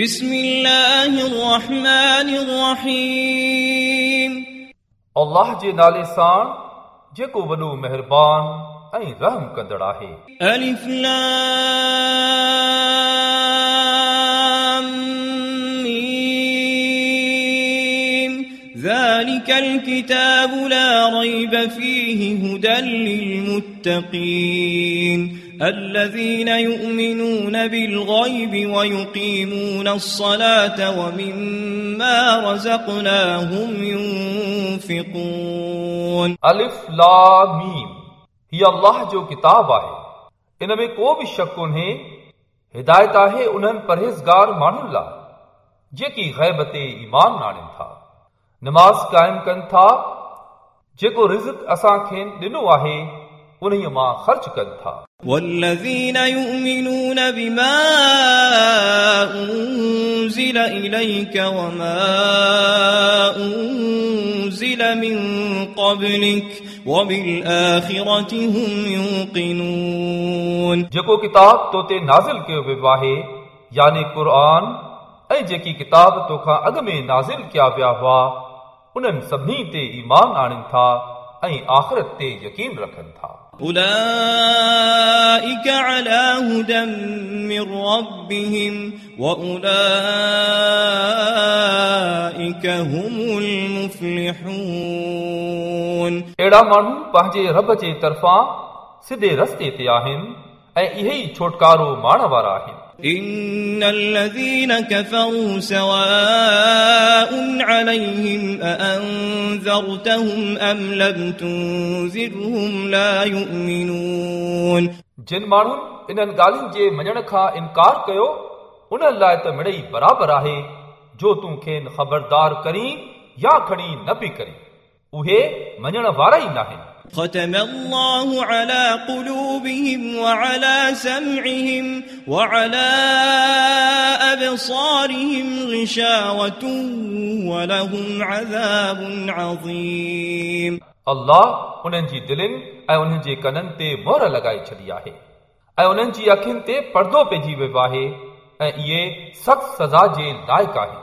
بسم الله الرحمن الرحيم. الله جي نالي سان جيڪو وڏو مهربان ۽ رحم ڪندڙ آهي. ألف لام. ذلك الكتاب لا ريب فيه هدى للمتقين. الذين يؤمنون بالغيب ويقيمون الصلاة ومما رزقناهم ينفقون. ألف لا میم هي الله جو کتاب آهي ان ۾ ڪو به شڪ ڪونهي هدايت آهي انهن پرهيزگار ماڻهن لاءِ جيڪي غيبت إيمان आणनि था नमाज़ क़ाइमु कनि था जेको रिज़्क असां खेनि ॾिनो आहे उन्हीअ मां ख़र्च कनि था والذين يؤمنون بما أنزل إليك وما أنزل من قبلك وبالآخرة هم يوقنون जेको किताब तो ते नाज़िल कयो वियो आहे यानी क़ुर ऐं जेकी किताब तोखां अॻु में नाज़िल कया विया हुआ उन्हनि सभिनी ते ईमान आणनि था ऐं आख़िरत ते यकीन रखनि था أولئك على هدى من ربهم وأولئك هم المفلحون अहिड़ा माण्हू पंहिंजे रब जे तरफ़ां सिधे रस्ते ते आहिनि ऐं इहे ई छोटकारो माण वारा आहिनि إن الذين كفروا سواء عليهم أأنذرتهم أم لم تنذرهم لا يؤمنون जिन माण्हुनि इन्हनि ॻाल्हियुनि जे मञण खां इनकार कयो उन्हनि लाइ त मिड़ई बराबरि आहे जो तूं खेनि ख़बरदार करीं या खणी न पई करीं उहे मञण वारा ई नाहिनि ختم الله على قلوبهم وعلى سمعهم وعلى أبصارهم غشاوة ولهم عذاب عظيم अल्लाह उन्हनि जी दिलनि ऐं उन्हनि जे कननि ते मोहर लॻाए छॾी आहे ऐं उन्हनि जी अखियुनि ते पर्दो पइजी वियो आहे ऐं इहे सख़्त सज़ा जे लाइक़ु आहिनि